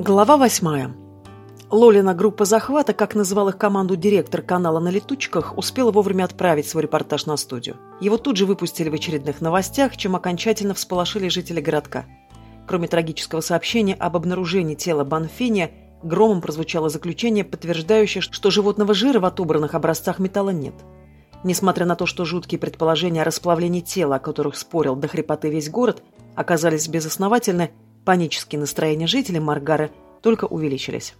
Глава восьмая. Лолина группа захвата, как называл их команду директор канала на летучках, успела вовремя отправить свой репортаж на студию. Его тут же выпустили в очередных новостях, чем окончательно всполошили жители городка. Кроме трагического сообщения об обнаружении тела Банфиния, громом прозвучало заключение, подтверждающее, что животного жира в отобранных образцах металла нет. Несмотря на то, что жуткие предположения о расплавлении тела, о которых спорил до хрипоты весь город, оказались безосновательны, панические настроения жителей Маргары только увеличились.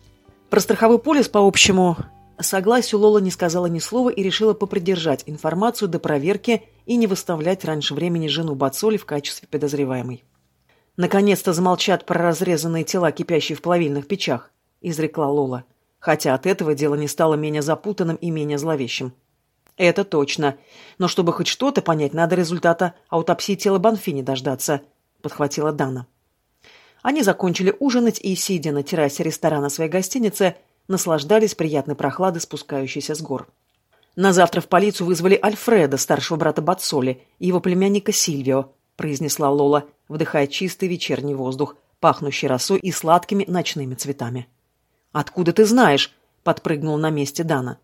Про страховой полис по общему согласию Лола не сказала ни слова и решила попридержать информацию до проверки и не выставлять раньше времени жену Бацоли в качестве подозреваемой. «Наконец-то замолчат про разрезанные тела, кипящие в плавильных печах», — изрекла Лола. Хотя от этого дело не стало менее запутанным и менее зловещим. «Это точно. Но чтобы хоть что-то понять, надо результата аутопсии тела Банфини дождаться», — подхватила Дана. Они закончили ужинать и, сидя на террасе ресторана своей гостиницы, наслаждались приятной прохладой, спускающейся с гор. На завтра в полицию вызвали Альфреда, старшего брата Бацоли, и его племянника Сильвио, произнесла Лола, вдыхая чистый вечерний воздух, пахнущий росой и сладкими ночными цветами. «Откуда ты знаешь?» — подпрыгнул на месте Дана.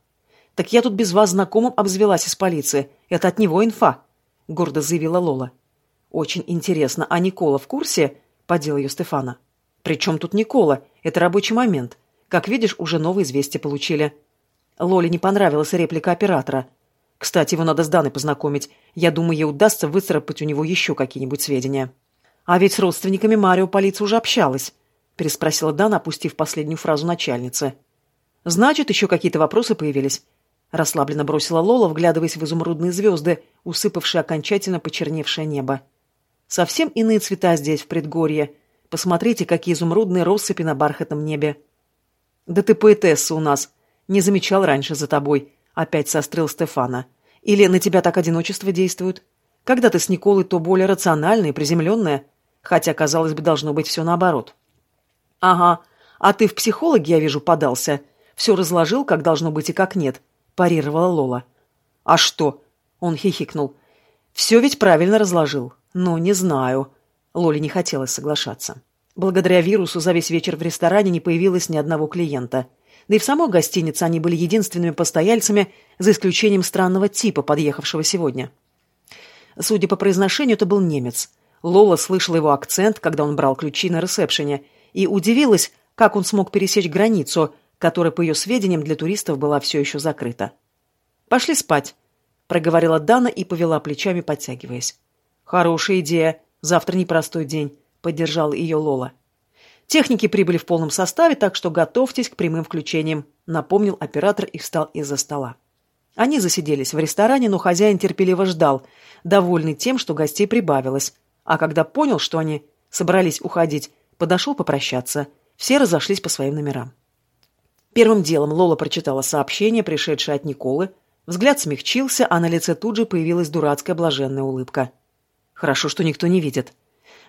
«Так я тут без вас знакомым обзвелась из полиции. Это от него инфа», — гордо заявила Лола. «Очень интересно, а Никола в курсе?» — подел ее Стефана. «При чем тут Никола? Это рабочий момент. Как видишь, уже новые известия получили». Лоле не понравилась реплика оператора. «Кстати, его надо с Даной познакомить. Я думаю, ей удастся выцарапать у него еще какие-нибудь сведения». «А ведь с родственниками Марио полиция уже общалась», — переспросила Дана, опустив последнюю фразу начальницы. «Значит, еще какие-то вопросы появились?» Расслабленно бросила Лола, вглядываясь в изумрудные звезды, усыпавшие окончательно почерневшее небо. Совсем иные цвета здесь, в предгорье. Посмотрите, какие изумрудные россыпи на бархатном небе. Да ты поэтесса у нас. Не замечал раньше за тобой. Опять сострил Стефана. Или на тебя так одиночество действует? Когда ты с Николой, то более рациональная и приземленная. Хотя, казалось бы, должно быть все наоборот. Ага. А ты в психологи, я вижу, подался. Все разложил, как должно быть и как нет. Парировала Лола. А что? Он хихикнул. Все ведь правильно разложил. «Ну, не знаю». Лоле не хотелось соглашаться. Благодаря вирусу за весь вечер в ресторане не появилось ни одного клиента. Да и в самой гостинице они были единственными постояльцами, за исключением странного типа, подъехавшего сегодня. Судя по произношению, это был немец. Лола слышала его акцент, когда он брал ключи на ресепшене, и удивилась, как он смог пересечь границу, которая, по ее сведениям, для туристов была все еще закрыта. «Пошли спать», — проговорила Дана и повела плечами, подтягиваясь. «Хорошая идея. Завтра непростой день», — поддержал ее Лола. «Техники прибыли в полном составе, так что готовьтесь к прямым включениям», — напомнил оператор и встал из-за стола. Они засиделись в ресторане, но хозяин терпеливо ждал, довольный тем, что гостей прибавилось. А когда понял, что они собрались уходить, подошел попрощаться. Все разошлись по своим номерам. Первым делом Лола прочитала сообщение, пришедшее от Николы. Взгляд смягчился, а на лице тут же появилась дурацкая блаженная улыбка. Хорошо, что никто не видит.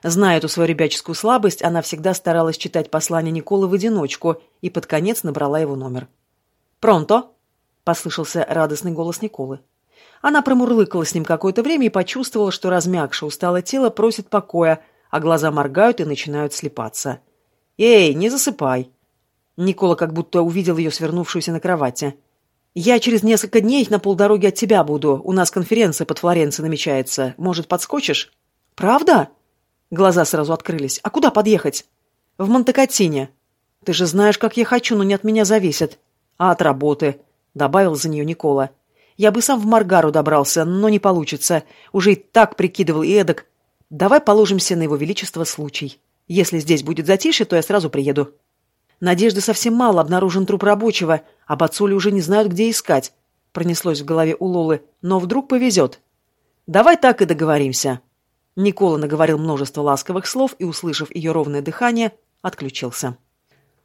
Зная эту свою ребяческую слабость, она всегда старалась читать послание Николы в одиночку и под конец набрала его номер. «Пронто!» — послышался радостный голос Николы. Она промурлыкала с ним какое-то время и почувствовала, что размягшее усталое тело просит покоя, а глаза моргают и начинают слепаться. «Эй, не засыпай!» Никола как будто увидел ее свернувшуюся на кровати. «Я через несколько дней на полдороги от тебя буду. У нас конференция под Флоренцией намечается. Может, подскочишь?» «Правда?» Глаза сразу открылись. «А куда подъехать?» «В Монтекатине. Ты же знаешь, как я хочу, но не от меня зависит». «А от работы», — добавил за нее Никола. «Я бы сам в Маргару добрался, но не получится. Уже и так прикидывал и эдак. Давай положимся на его величество случай. Если здесь будет затишье, то я сразу приеду». Надежды совсем мало, обнаружен труп рабочего, а Бацули уже не знают, где искать. Пронеслось в голове у Лолы, но вдруг повезет. Давай так и договоримся. Никола наговорил множество ласковых слов и, услышав ее ровное дыхание, отключился.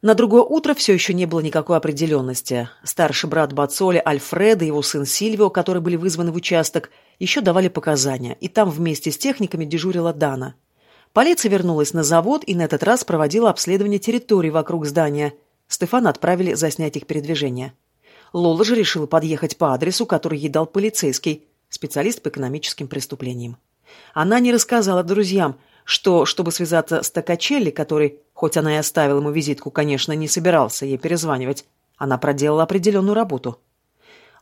На другое утро все еще не было никакой определенности. Старший брат Бацоли, Альфреда его сын Сильвио, которые были вызваны в участок, еще давали показания, и там вместе с техниками дежурила Дана – Полиция вернулась на завод и на этот раз проводила обследование территории вокруг здания. Стефана отправили заснять их передвижение. Лола же решила подъехать по адресу, который ей дал полицейский, специалист по экономическим преступлениям. Она не рассказала друзьям, что, чтобы связаться с Токачелли, который, хоть она и оставила ему визитку, конечно, не собирался ей перезванивать, она проделала определенную работу.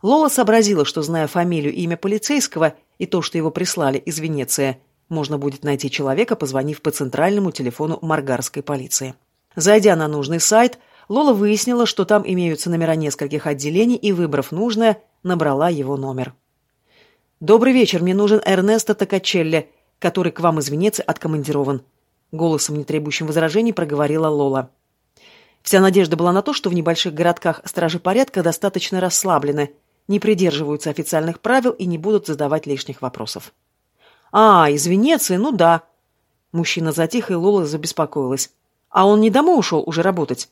Лола сообразила, что, зная фамилию и имя полицейского и то, что его прислали из Венеции, можно будет найти человека, позвонив по центральному телефону маргарской полиции. Зайдя на нужный сайт, Лола выяснила, что там имеются номера нескольких отделений и, выбрав нужное, набрала его номер. «Добрый вечер, мне нужен Эрнесто Токачелли, который к вам из Венеции откомандирован», голосом, не требующим возражений, проговорила Лола. Вся надежда была на то, что в небольших городках стражи порядка достаточно расслаблены, не придерживаются официальных правил и не будут задавать лишних вопросов. «А, из Венеции? Ну да». Мужчина затих, и Лола забеспокоилась. «А он не домой ушел уже работать?»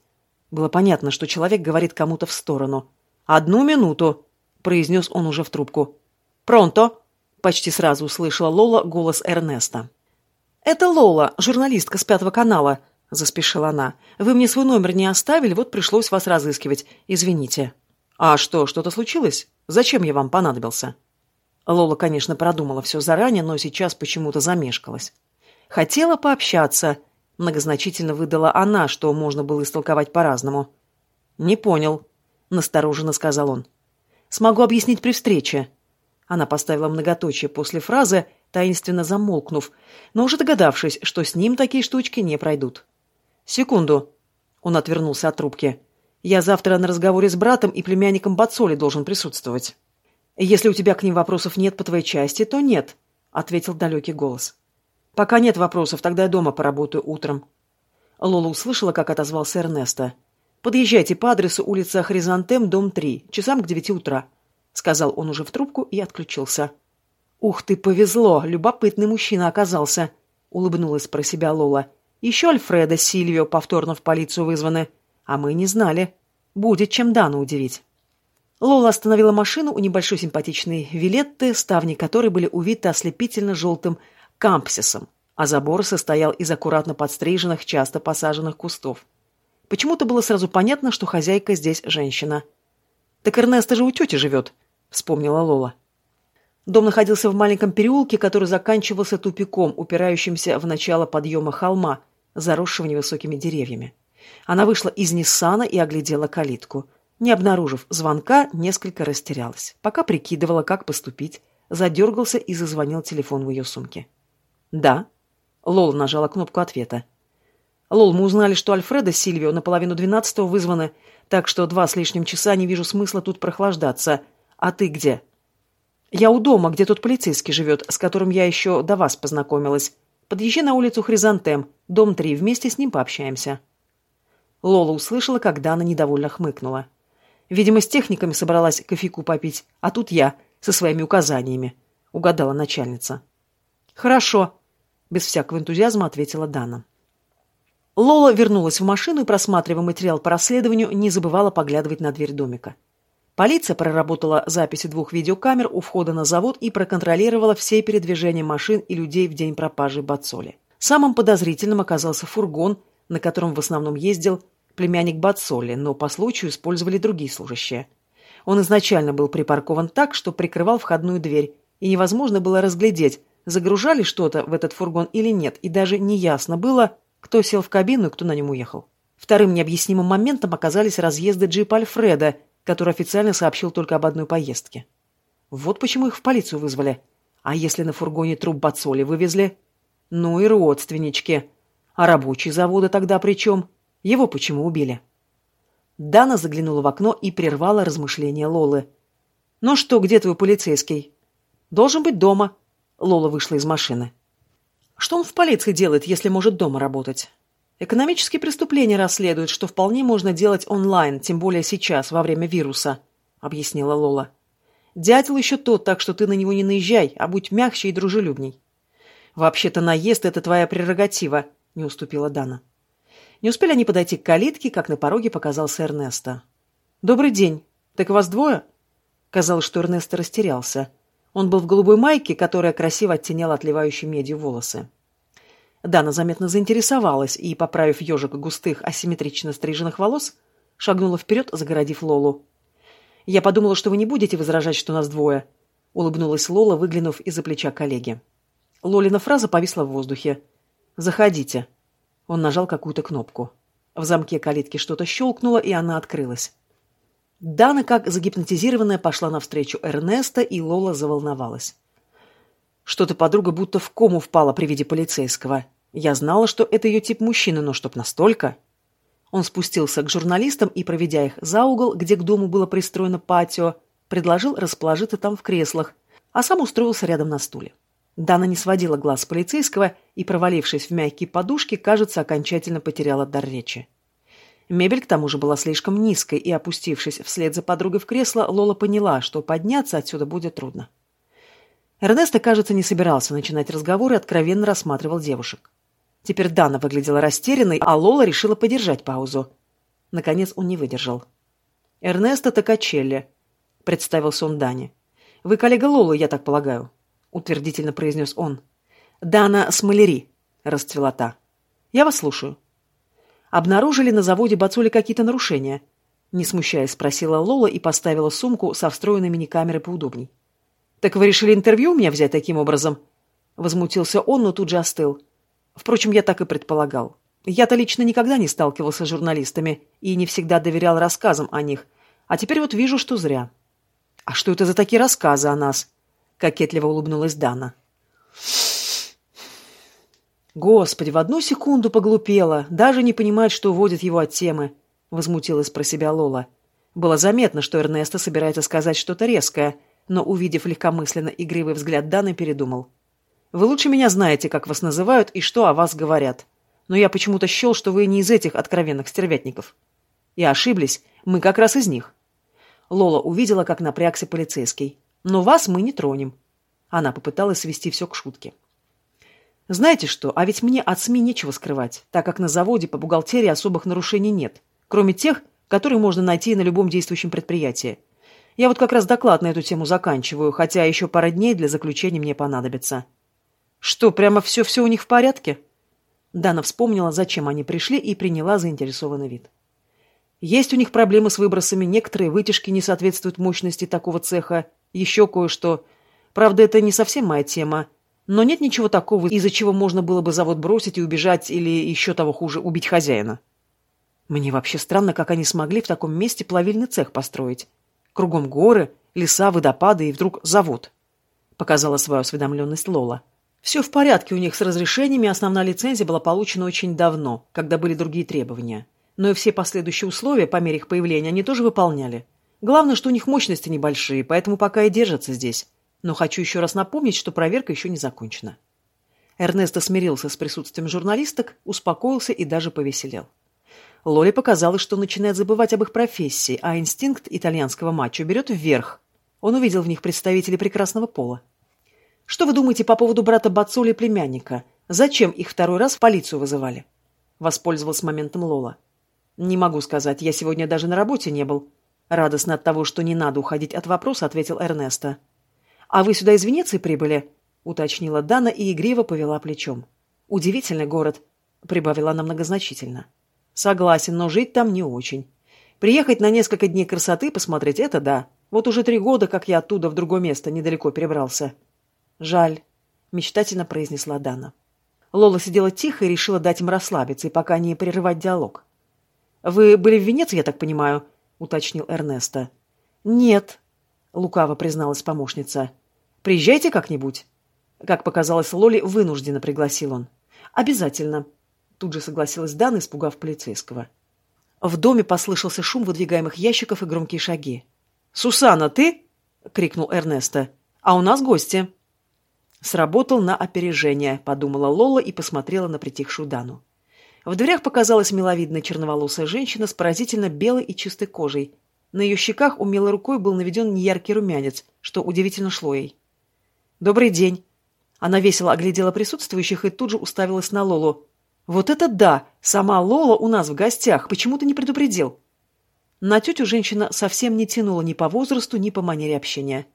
Было понятно, что человек говорит кому-то в сторону. «Одну минуту», — произнес он уже в трубку. «Пронто!» — почти сразу услышала Лола голос Эрнеста. «Это Лола, журналистка с Пятого канала», — заспешила она. «Вы мне свой номер не оставили, вот пришлось вас разыскивать. Извините». «А что, что-то случилось? Зачем я вам понадобился?» Лола, конечно, продумала все заранее, но сейчас почему-то замешкалась. «Хотела пообщаться», — многозначительно выдала она, что можно было истолковать по-разному. «Не понял», — настороженно сказал он. «Смогу объяснить при встрече». Она поставила многоточие после фразы, таинственно замолкнув, но уже догадавшись, что с ним такие штучки не пройдут. «Секунду», — он отвернулся от трубки. Я завтра на разговоре с братом и племянником Бацоли должен присутствовать. Если у тебя к ним вопросов нет по твоей части, то нет, — ответил далекий голос. Пока нет вопросов, тогда я дома поработаю утром. Лола услышала, как отозвался Эрнесто. «Подъезжайте по адресу улица Хризантем, дом 3, часам к девяти утра», — сказал он уже в трубку и отключился. «Ух ты, повезло! Любопытный мужчина оказался!» — улыбнулась про себя Лола. «Еще Альфреда с Сильвио повторно в полицию вызваны. А мы не знали. Будет чем Дану удивить. Лола остановила машину у небольшой симпатичной Вилетты, ставни которой были увиты ослепительно-желтым кампсисом, а забор состоял из аккуратно подстриженных, часто посаженных кустов. Почему-то было сразу понятно, что хозяйка здесь женщина. «Так Эрнеста же у тети живет», — вспомнила Лола. Дом находился в маленьком переулке, который заканчивался тупиком, упирающимся в начало подъема холма, заросшего невысокими деревьями. Она вышла из Ниссана и оглядела калитку. Не обнаружив звонка, несколько растерялась. Пока прикидывала, как поступить, задергался и зазвонил телефон в ее сумке. «Да». Лол нажала кнопку ответа. «Лол, мы узнали, что Альфреда с Сильвио на половину двенадцатого вызваны, так что два с лишним часа не вижу смысла тут прохлаждаться. А ты где?» «Я у дома, где тот полицейский живет, с которым я еще до вас познакомилась. Подъезжай на улицу Хризантем, дом 3, вместе с ним пообщаемся». Лола услышала, как Дана недовольно хмыкнула. Видимо, с техниками собралась кофейку попить, а тут я со своими указаниями, угадала начальница. Хорошо, без всякого энтузиазма ответила Дана. Лола вернулась в машину и, просматривая материал по расследованию, не забывала поглядывать на дверь домика. Полиция проработала записи двух видеокамер у входа на завод и проконтролировала все передвижения машин и людей в день пропажи Бацоли. Самым подозрительным оказался фургон, на котором в основном ездил племянник Бацоли, но по случаю использовали другие служащие. Он изначально был припаркован так, что прикрывал входную дверь, и невозможно было разглядеть, загружали что-то в этот фургон или нет, и даже неясно было, кто сел в кабину и кто на нем уехал. Вторым необъяснимым моментом оказались разъезды джипа Альфреда, который официально сообщил только об одной поездке. Вот почему их в полицию вызвали. А если на фургоне труп Бацоли вывезли? Ну и родственнички. А рабочий завода тогда при чем? Его почему убили? Дана заглянула в окно и прервала размышления Лолы. «Ну что, где твой полицейский?» «Должен быть дома». Лола вышла из машины. «Что он в полиции делает, если может дома работать?» «Экономические преступления расследуют, что вполне можно делать онлайн, тем более сейчас, во время вируса», — объяснила Лола. «Дятел еще тот, так что ты на него не наезжай, а будь мягче и дружелюбней». «Вообще-то наезд — это твоя прерогатива», — не уступила Дана. Не успели они подойти к калитке, как на пороге показался Эрнесто. «Добрый день. Так вас двое?» Казалось, что Эрнесто растерялся. Он был в голубой майке, которая красиво оттеняла отливающие медью волосы. Дана заметно заинтересовалась и, поправив ежик густых, асимметрично стриженных волос, шагнула вперед, загородив Лолу. «Я подумала, что вы не будете возражать, что нас двое», — улыбнулась Лола, выглянув из-за плеча коллеги. Лолина фраза повисла в воздухе. «Заходите». Он нажал какую-то кнопку. В замке калитки что-то щелкнуло, и она открылась. Дана, как загипнотизированная, пошла навстречу Эрнеста, и Лола заволновалась. Что-то подруга будто в кому впала при виде полицейского. Я знала, что это ее тип мужчины, но чтоб настолько... Он спустился к журналистам и, проведя их за угол, где к дому было пристроено патио, предложил расположиться там в креслах, а сам устроился рядом на стуле. Дана не сводила глаз полицейского и, провалившись в мягкие подушки, кажется, окончательно потеряла дар речи. Мебель к тому же была слишком низкой, и, опустившись вслед за подругой в кресло, Лола поняла, что подняться отсюда будет трудно. Эрнесто, кажется, не собирался начинать разговор и откровенно рассматривал девушек. Теперь Дана выглядела растерянной, а Лола решила подержать паузу. Наконец он не выдержал. «Эрнесто Токачелли», — представился он Дане. «Вы коллега Лолы, я так полагаю», — утвердительно произнес он. «Дана Смолери», — расцвела та. «Я вас слушаю». «Обнаружили на заводе Бацули какие-то нарушения?» Не смущаясь, спросила Лола и поставила сумку со встроенной мини-камерой поудобней. «Так вы решили интервью у меня взять таким образом?» Возмутился он, но тут же остыл. Впрочем, я так и предполагал. Я-то лично никогда не сталкивался с журналистами и не всегда доверял рассказам о них, а теперь вот вижу, что зря. «А что это за такие рассказы о нас?» — кокетливо улыбнулась Дана. «Господи, в одну секунду поглупела, даже не понимает, что уводит его от темы», — возмутилась про себя Лола. Было заметно, что Эрнесто собирается сказать что-то резкое, но, увидев легкомысленно игривый взгляд Даны, передумал. Вы лучше меня знаете, как вас называют и что о вас говорят. Но я почему-то счел, что вы не из этих откровенных стервятников. И ошиблись, мы как раз из них. Лола увидела, как напрягся полицейский. Но вас мы не тронем. Она попыталась свести все к шутке. Знаете что, а ведь мне от СМИ нечего скрывать, так как на заводе по бухгалтерии особых нарушений нет, кроме тех, которые можно найти на любом действующем предприятии. Я вот как раз доклад на эту тему заканчиваю, хотя еще пара дней для заключения мне понадобится. Что, прямо все-все у них в порядке? Дана вспомнила, зачем они пришли, и приняла заинтересованный вид. Есть у них проблемы с выбросами, некоторые вытяжки не соответствуют мощности такого цеха, еще кое-что. Правда, это не совсем моя тема. Но нет ничего такого, из-за чего можно было бы завод бросить и убежать, или еще того хуже, убить хозяина. Мне вообще странно, как они смогли в таком месте плавильный цех построить. Кругом горы, леса, водопады и вдруг завод. Показала свою осведомленность Лола. Все в порядке у них с разрешениями, основная лицензия была получена очень давно, когда были другие требования. Но и все последующие условия по мере их появления они тоже выполняли. Главное, что у них мощности небольшие, поэтому пока и держатся здесь. Но хочу еще раз напомнить, что проверка еще не закончена. Эрнесто смирился с присутствием журналисток, успокоился и даже повеселел. Лоле показалось, что начинает забывать об их профессии, а инстинкт итальянского мачо берет вверх. Он увидел в них представителей прекрасного пола. Что вы думаете по поводу брата Бацоли и племянника? Зачем их второй раз в полицию вызывали? Воспользовалась моментом Лола. Не могу сказать, я сегодня даже на работе не был. Радостно от того, что не надо уходить от вопроса, ответил Эрнесто. А вы сюда из Венеции прибыли? Уточнила Дана и игриво повела плечом. Удивительный город, прибавила она многозначительно. Согласен, но жить там не очень. Приехать на несколько дней красоты посмотреть — это да. Вот уже три года, как я оттуда в другое место недалеко перебрался. «Жаль», — мечтательно произнесла Дана. Лола сидела тихо и решила дать им расслабиться и пока не прерывать диалог. «Вы были в Венеции, я так понимаю?» — уточнил Эрнесто. «Нет», — лукаво призналась помощница. «Приезжайте как-нибудь». Как показалось Лоле, вынужденно пригласил он. «Обязательно», — тут же согласилась Дана, испугав полицейского. В доме послышался шум выдвигаемых ящиков и громкие шаги. «Сусана, ты?» — крикнул Эрнесто. «А у нас гости». Сработал на опережение, подумала Лола и посмотрела на притихшую Дану. В дверях показалась миловидная черноволосая женщина с поразительно белой и чистой кожей. На ее щеках умелой рукой был наведен неяркий румянец, что удивительно шло ей. «Добрый день!» Она весело оглядела присутствующих и тут же уставилась на Лолу. «Вот это да! Сама Лола у нас в гостях! Почему ты не предупредил?» На тетю женщина совсем не тянула ни по возрасту, ни по манере общения.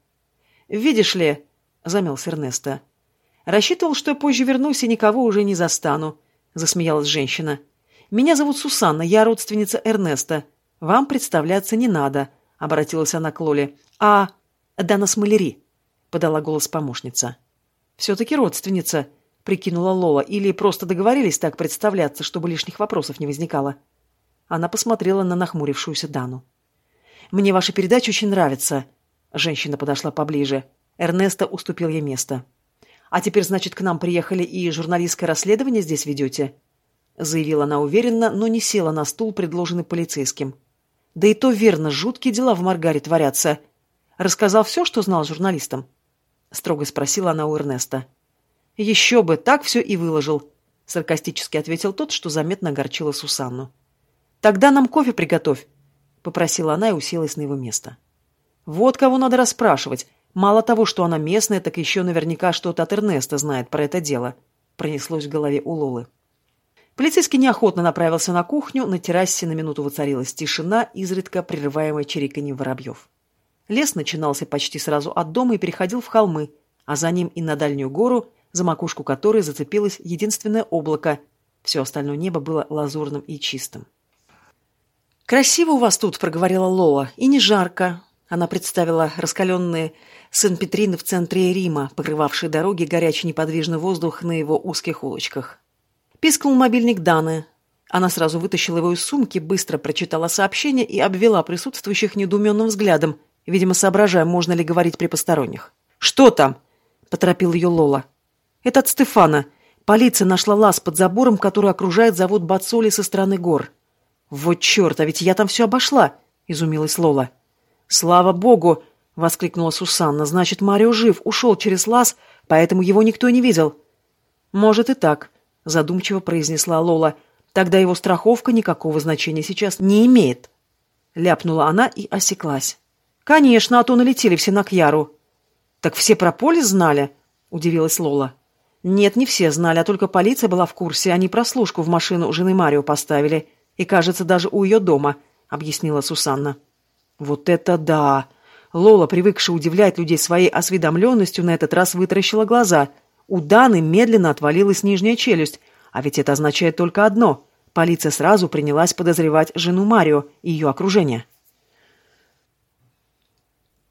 «Видишь ли, — замялся Эрнесто. «Рассчитывал, что я позже вернусь и никого уже не застану», — засмеялась женщина. «Меня зовут Сусанна, я родственница Эрнеста. Вам представляться не надо», — обратилась она к Лоле. «А Дана Смолери», — подала голос помощница. «Все-таки родственница», — прикинула Лола, или просто договорились так представляться, чтобы лишних вопросов не возникало. Она посмотрела на нахмурившуюся Дану. «Мне ваша передача очень нравится». Женщина подошла поближе. Эрнеста уступил ей место. «А теперь, значит, к нам приехали и журналистское расследование здесь ведете?» Заявила она уверенно, но не села на стул, предложенный полицейским. «Да и то верно, жуткие дела в Маргаре творятся. Рассказал все, что знал журналистам?» Строго спросила она у Эрнеста. «Еще бы, так все и выложил», — саркастически ответил тот, что заметно огорчило Сусанну. «Тогда нам кофе приготовь», — попросила она и уселась на его место. «Вот кого надо расспрашивать. Мало того, что она местная, так еще наверняка что-то от Эрнеста знает про это дело», — пронеслось в голове у Лолы. Полицейский неохотно направился на кухню, на террасе на минуту воцарилась тишина, изредка прерываемая чириканьем воробьев. Лес начинался почти сразу от дома и переходил в холмы, а за ним и на дальнюю гору, за макушку которой зацепилось единственное облако. Все остальное небо было лазурным и чистым. «Красиво у вас тут», — проговорила Лола, — «и не жарко». Она представила раскаленные Сен-Петрины в центре Рима, покрывавшие дороги горячий неподвижный воздух на его узких улочках. Пискнул мобильник Даны. Она сразу вытащила его из сумки, быстро прочитала сообщение и обвела присутствующих недоуменным взглядом, видимо, соображая, можно ли говорить при посторонних. «Что там?» — поторопил ее Лола. «Это от Стефана. Полиция нашла лаз под забором, который окружает завод Бацоли со стороны гор». «Вот черт, а ведь я там все обошла!» — изумилась Лола. «Слава богу!» — воскликнула Сусанна. «Значит, Марио жив, ушел через лаз, поэтому его никто не видел». «Может и так», — задумчиво произнесла Лола. «Тогда его страховка никакого значения сейчас не имеет». Ляпнула она и осеклась. «Конечно, а то налетели все на Кьяру». «Так все про поле знали?» — удивилась Лола. «Нет, не все знали, а только полиция была в курсе. Они прослушку в машину жены Марио поставили. И, кажется, даже у ее дома», — объяснила Сусанна. «Вот это да!» Лола, привыкшая удивлять людей своей осведомленностью, на этот раз вытаращила глаза. У Даны медленно отвалилась нижняя челюсть. А ведь это означает только одно. Полиция сразу принялась подозревать жену Марио и ее окружение.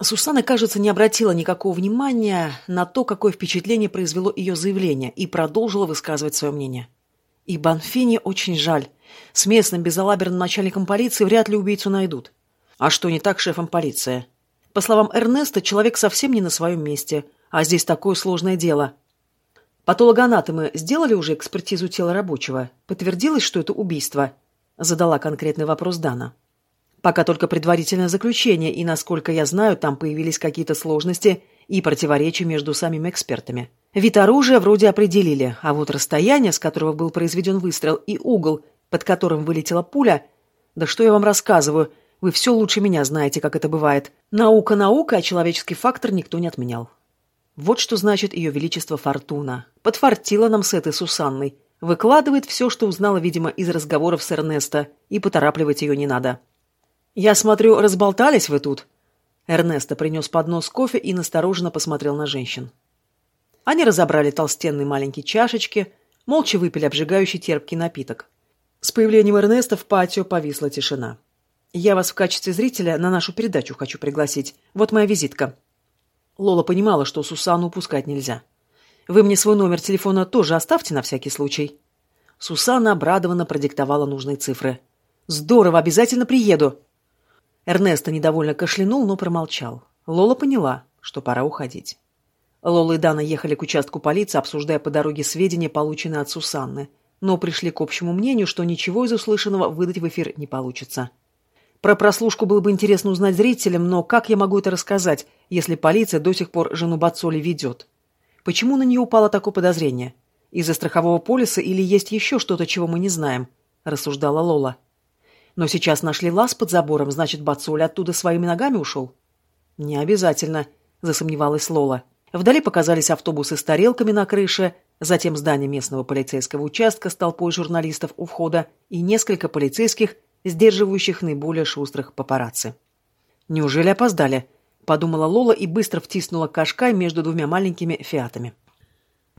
Сусана, кажется, не обратила никакого внимания на то, какое впечатление произвело ее заявление, и продолжила высказывать свое мнение. И Банфини очень жаль. С местным безалаберным начальником полиции вряд ли убийцу найдут. А что не так шефом полиции? По словам Эрнеста, человек совсем не на своем месте, а здесь такое сложное дело. Патологоанатомы сделали уже экспертизу тела рабочего? Подтвердилось, что это убийство? Задала конкретный вопрос Дана. Пока только предварительное заключение, и, насколько я знаю, там появились какие-то сложности и противоречия между самими экспертами. Вид оружия вроде определили, а вот расстояние, с которого был произведен выстрел, и угол, под которым вылетела пуля... Да что я вам рассказываю? Вы все лучше меня знаете, как это бывает. Наука наука, а человеческий фактор никто не отменял. Вот что значит ее величество Фортуна. Подфартила нам с этой Сусанной. Выкладывает все, что узнала, видимо, из разговоров с Эрнесто, и поторапливать ее не надо. «Я смотрю, разболтались вы тут?» Эрнесто принес поднос кофе и настороженно посмотрел на женщин. Они разобрали толстенные маленькие чашечки, молча выпили обжигающий терпкий напиток. С появлением Эрнеста в патио повисла тишина. «Я вас в качестве зрителя на нашу передачу хочу пригласить. Вот моя визитка». Лола понимала, что Сусану упускать нельзя. «Вы мне свой номер телефона тоже оставьте на всякий случай». Сусанна обрадованно продиктовала нужные цифры. «Здорово, обязательно приеду!» Эрнесто недовольно кашлянул, но промолчал. Лола поняла, что пора уходить. Лола и Дана ехали к участку полиции, обсуждая по дороге сведения, полученные от Сусанны, но пришли к общему мнению, что ничего из услышанного выдать в эфир не получится. Про прослушку было бы интересно узнать зрителям, но как я могу это рассказать, если полиция до сих пор жену Бацоли ведет? Почему на нее упало такое подозрение? Из-за страхового полиса или есть еще что-то, чего мы не знаем? Рассуждала Лола. Но сейчас нашли лаз под забором, значит, Бацуль оттуда своими ногами ушел? Не обязательно, засомневалась Лола. Вдали показались автобусы с тарелками на крыше, затем здание местного полицейского участка с толпой журналистов у входа и несколько полицейских, сдерживающих наиболее шустрых папарацци. «Неужели опоздали?» – подумала Лола и быстро втиснула Кашкай между двумя маленькими фиатами.